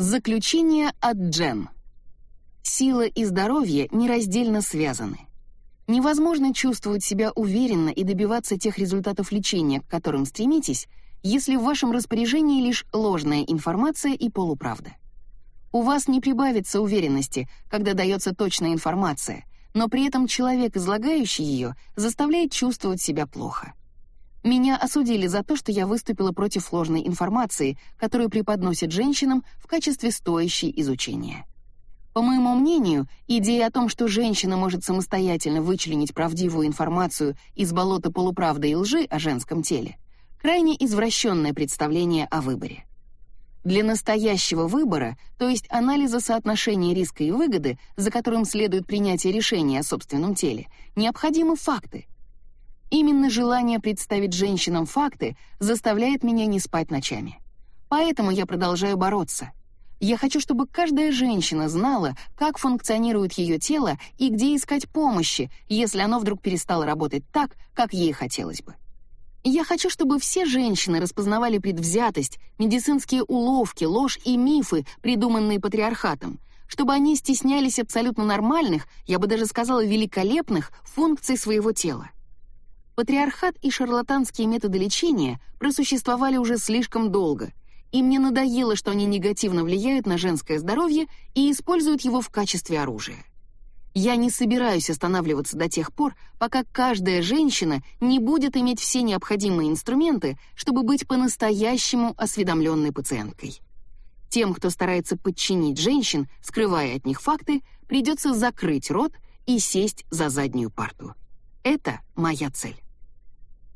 Заключение от Джен. Сила и здоровье нераздельно связаны. Невозможно чувствовать себя уверенно и добиваться тех результатов лечения, к которым стремитесь, если в вашем распоряжении лишь ложная информация и полуправда. У вас не прибавится уверенности, когда дается точная информация, но при этом человек, излагающий ее, заставляет чувствовать себя плохо. Меня осудили за то, что я выступила против ложной информации, которую преподносят женщинам в качестве стоящей изучения. По моему мнению, идея о том, что женщина может самостоятельно вычленить правдивую информацию из болота полуправды и лжи о женском теле, крайне извращенное представление о выборе. Для настоящего выбора, то есть анализа соотношения риска и выгоды, за которым следует принятие решения о собственном теле, необходимы факты — Именно желание представить женщинам факты заставляет меня не спать ночами. Поэтому я продолжаю бороться. Я хочу, чтобы каждая женщина знала, как функционирует ее тело и где искать помощи, если оно вдруг перестало работать так, как ей хотелось бы. Я хочу, чтобы все женщины распознавали предвзятость, медицинские уловки, ложь и мифы, придуманные патриархатом, чтобы они стеснялись абсолютно нормальных, я бы даже сказала великолепных функций своего тела. Патриархат и шарлатанские методы лечения просуществовали уже слишком долго, и мне надоело, что они негативно влияют на женское здоровье и используют его в качестве оружия. Я не собираюсь останавливаться до тех пор, пока каждая женщина не будет иметь все необходимые инструменты, чтобы быть по-настоящему осведомленной пациенткой. Тем, кто старается подчинить женщин, скрывая от них факты, придется закрыть рот и сесть за заднюю парту. Это моя цель.